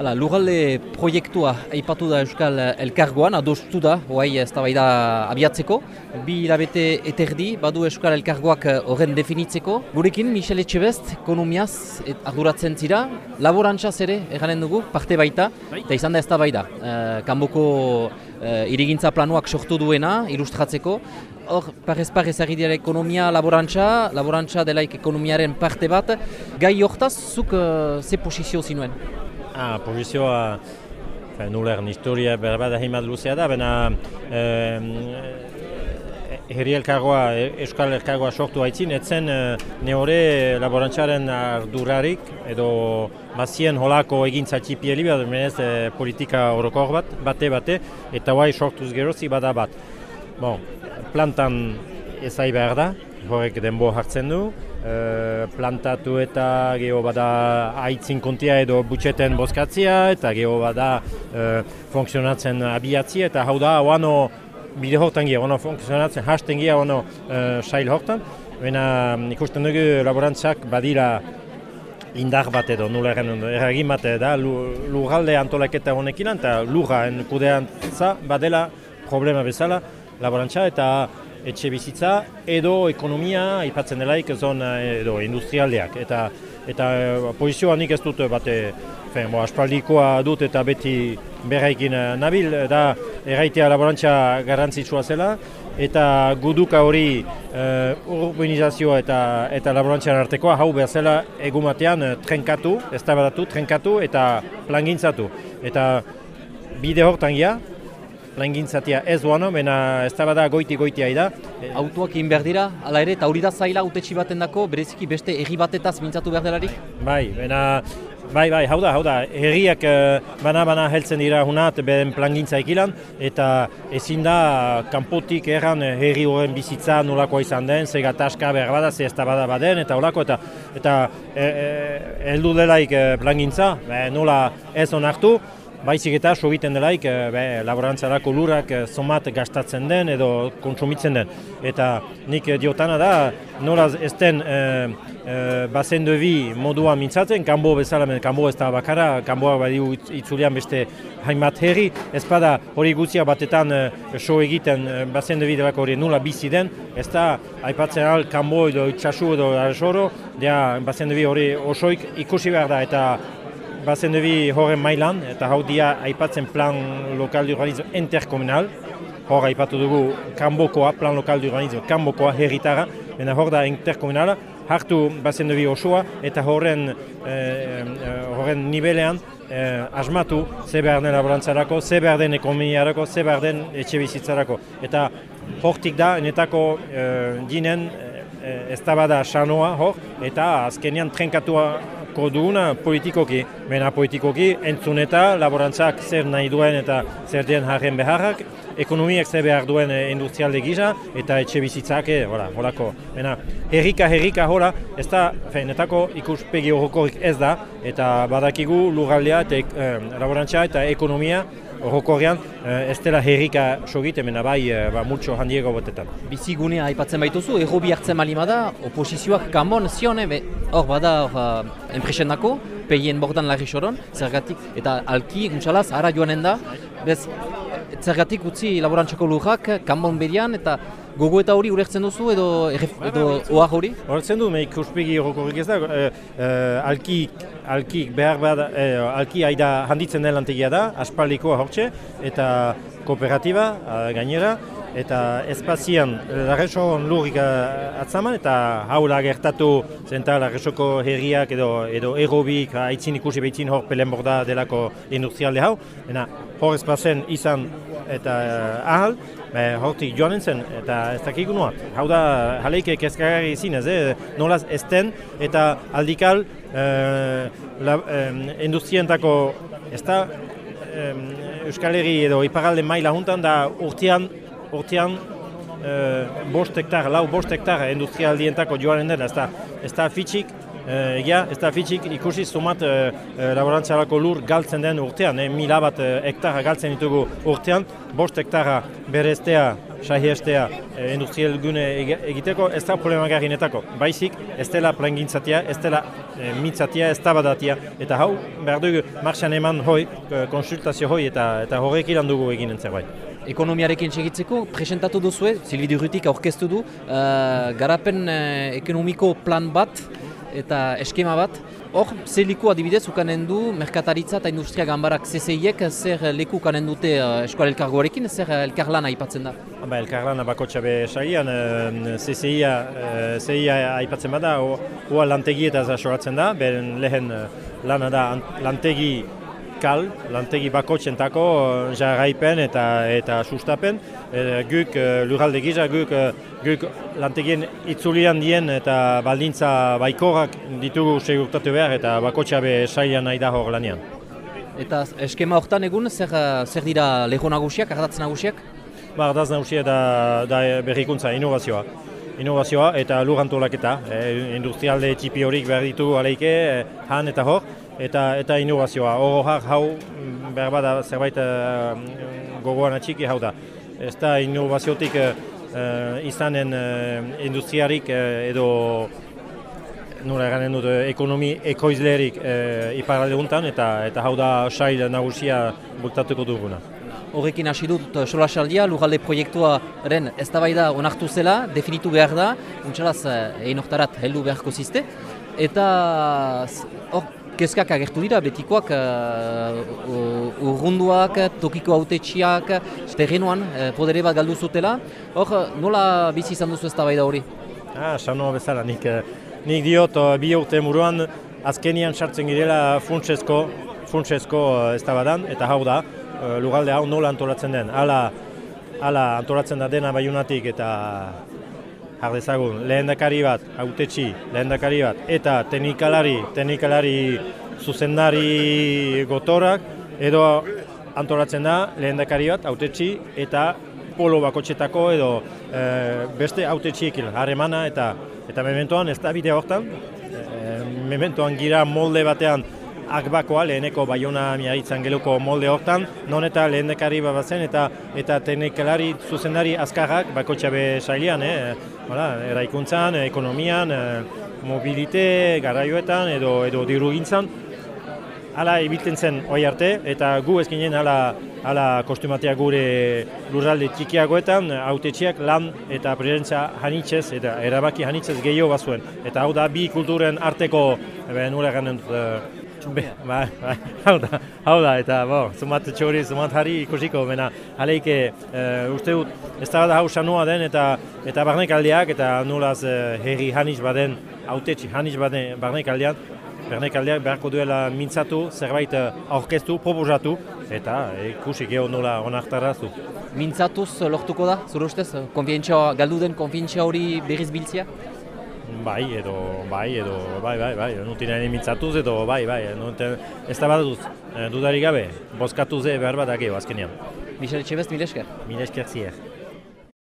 Hala, lugalde proiektua aipatu da Euskal Elkargoan, adostu da, hoai ez da abiatzeko. Bi hilabete eterdi, badu Euskal Elkargoak horren definitzeko. Gurekin, Michel Etxebest, ekonomiaz arduratzen zira, laborantzaz ere, eganen dugu, parte baita, bai. eta izan da ez da baida. E, kanboko e, irigintza planuak sortu duena, ilustratzeko. Hor, parez parez dira ekonomia laborantza, laborantza delaik ekonomiaren parte bat. Gai hortaz, zuk e, ze posizio zinuen? Ah, posizioa, nulean historia berbada himat luzea da, baina eh, herri elkargoa, euskal elkargoa sortu haitzin, etzen eh, neore laborantzaren ardurarik edo bazien holako egintza txipieli bat, menez eh, politika horokor bat, bate bate, eta guai sortuz gerozi bada bat. Bon, plantan ezai behar da, horrek denbo hartzen du, Eh, plantatu eta geho bada haitzin kontia edo butxeten bozkatzia eta geho bada e, funtzionatzen abiatzia eta hau da oano bide hortan gira, oano funtzionatzen hasten gira oano e, sail hortan. Baina ikusten dugu laborantzak badira indar bat edo nula eragin bat da lurralde antolaketa honekin eta lurra kudean badela problema bezala laborantza eta etxe bizitza edo ekonomia aipatzen delaik zona edo industrialdeak eta eta eh, pozizioa nik ez dut bate fen, bo, aspaldikoa dut eta beti berraikin eh, nabil da erraitea laborantza garrantzitsua zela eta guduka hori uh, urbanizazioa eta eta laborantzian artekoa hau behar zela egumatean trenkatu, ez trenkatu eta plangintzatu. Eta bide hortan gira, langintzatia ez duano, mena ez da bada goiti-goitia da. E, Autoak egin behar dira, ala ere, eta hori da zaila utetxi baten dako, bereziki beste erri batetaz mintzatu behar delarik? Bai, bena, bai, bai, hau da, hau da, herriak bana-bana eh, heltzen dira hunat beren plangintza ekilan, eta ezin da kanpotik erran herri horren bizitza nolako izan den, zega taska behar bada, ze ez da bada baden, eta olako, eta eta e, e, eldu delaik plangintza, nola ez onartu, Baizik eta sobiten delaik, e, be, laborantzarako lurak e, somat gastatzen den edo kontsumitzen den. Eta nik diotana da, noraz ez den e, e, bazen bi modua mintzatzen, kanbo bezala, kanbo ez da bakara, kanboa badi itzulean beste hainbat herri, ez bada hori guzia batetan e, so egiten e, bazen debi delako hori nula bizi den, ez da aipatzen al kanbo edo itxasu edo arsoro, dea bazen debi hori osoik ikusi behar da, eta bazen dubi horren mailan, eta hau dia aipatzen plan lokal du urbanizmo interkomunal, hor aipatu dugu kanbokoa, plan lokal du urbanizmo kanbokoa, herritara, baina hor da interkomunala, hartu bazen dubi osoa, eta horren, eh, eh, horren nivelean eh, asmatu ze behar den laborantzarako, ze behar den ekonomiarako, ze behar den etxe bizitzarako. Eta hortik da, netako eh, dinen, eh, ez da bada sanoa hor, eta azkenean trenkatua duguna politikoki, mena politikoki entzun eta laborantzak zer nahi duen eta zer den jarren beharrak, ekonomiak zer behar duen eh, industrialde gisa eta etxe bizitzak, e, horako. Mena, herrika, herrika, hola, ez da, feinetako ikuspegi horrekorik ez da, eta badakigu lurraldea eta e, laborantza eta ekonomia Horrokorrean, ez dela herrika sogit, hemen bai, ba, multxo handiego batetan. Bizigunea aipatzen baituzu, errobi hartzen malima da, oposizioak kamon zion, hor bada, hor, enpresen dako, peien bordan larri soron, zergatik, eta alki, untsalaz, ara joanen da, bez, zergatik utzi laborantzako lujak, kanbon berian, eta gogo eta hori urertzen duzu edo edo ohar hori? Urertzen du, meik uspegi horrekorik ez da, e, e, alki, alki behar behar, e, alki haida handitzen den lantegia da, aspaldikoa hortxe, eta kooperatiba gainera, eta espazian Larreso lurrik atzaman eta hau gertatu zenta Larresoko herriak edo edo erobik haitzin ikusi behitzin hor pelen borda delako industrialde hau ena hor espazen izan eta uh, ahal be, hortik joan zen eta ez dakik nua hau da jaleik kezkagarri izin ez eh? nolaz ez den eta aldikal uh, la, um, industrientako ez da um, Euskal Herri edo Iparalde maila juntan da urtean urtean e, bost hektar, lau bost hektar industrialdientako joaren dena, ez da, ez da fitxik, e, ez da fitxik ikusi zumat e, e, lur galtzen den urtean, e, mila bat e, hektara galtzen ditugu urtean, bost hektara bereztea sahi estea e, industrial gune egiteko, ez da problema garrinetako. Baizik, ez dela plangintzatia, ez dela e, mitzatia, ez da. Eta hau, behar dugu, marxan eman hoi, konsultazio hoi, eta, eta horrek ilan dugu eginen zerbait. Ekonomiarekin segitzeko, presentatu duzue, Silvi Durrutik aurkeztu du, uh, garapen uh, ekonomiko plan bat eta eskema bat. Hor, ze liku adibidez ukanen du merkataritza eta industria gambarak CCIek zer leku ukanen dute uh, eskual elkargoarekin, zer elkarlana aipatzen da? Ba, elkarlana bakotxa be sagian, uh, CCIa, uh, aipatzen bada, hoa lantegi eta zasoratzen da, beren lehen lana da lantegi kal, lantegi bakotxentako uh, jarraipen eta eta sustapen. E, guk uh, lurralde gisa, guk, uh, guk lantegien itzulian dien eta baldintza baikorak ditugu segurtatu behar eta bakotxa be sailan nahi da hor lanian. Eta eskema hortan egun, zer, zer dira leho nagusiak, ardatz nagusiak? Ba, ardatz nagusiak da, da berrikuntza, inovazioa. Inovazioa eta lurrantolaketa, e, industrialde tipi horik behar ditugu aleike, han eta hor eta eta inovazioa. Oro hau mm, behar bada zerbait uh, gogoan atxiki hau da. Ez da inovaziotik uh, izanen uh, industriarik uh, edo nura eganen dut ekonomi ekoizlerik uh, iparalde eta eta hau da sail nagusia bultatuko duguna. Horrekin hasi dut sola saldia, lugalde proiektuaren ez da onartu zela, definitu behar da, untxalaz egin oktarat heldu beharko ziste. Eta hor, kezkak agertu dira, betikoak uh, urrunduak, tokiko autetxiak, terrenoan, uh, podere bat galdu zutela. Hor, nola bizi izan duzu ez da hori? Ah, sanoa bezala, nik, eh, nik diot bi urte muruan azkenian sartzen girela funtsezko, funtsezko ez da eta hau da, lugalde hau nola antolatzen den. Hala, hala antolatzen da dena baiunatik eta Ardezagun, lehen dakari bat, autetxi, lehen dakari bat, eta teknikalari, teknikalari zuzendari gotorak, edo antolatzen da, lehen dakari bat, autetxi, eta polo bakotxetako edo e, beste autetxiekin, harremana eta eta mementoan ez da bidea hortan, e, mementoan gira molde batean akbakoa, leheneko baiona miaritzen geluko molde hortan, non eta lehen dekari babazen, eta eta teknikalari zuzendari azkarrak bakotxabe sailean, eh? Hala, eraikuntzan, ekonomian, eh, mobilite, garaioetan edo, edo diru gintzan. Hala ibiltzen zen oi arte, eta gu ezkinen hala, hala kostumatea gure lurralde txikiagoetan, autetxiak lan eta presentzia hanitzez, eta erabaki hanitzez gehiago bazuen. Eta hau da, bi kulturen arteko, ganden dut, Be, bai, bai, hau da, hau da, eta bo, zumat txori, zumat hari ikusiko, bena, aleike, e, uste dut, ez da hau sanua den, eta eta barnek aldeak, eta nolaz e, herri haniz baden, autetxi haniz baden barnek aldean, barnek aldeak beharko duela mintzatu, zerbait e, aurkeztu, proposatu, eta ikusi geho nola onartaraztu. Mintzatuz lortuko da, zure ustez, konfientzia, galdu den konfientzia hori berriz biltzia? Bai edo bai edo bai bai bai nutina ni mintzatuz edo bai bai nuten ez da baduz eh, dudari gabe bozkatu ze behar bat azkenean Michel Chevest, mil esker. Mil esker zier.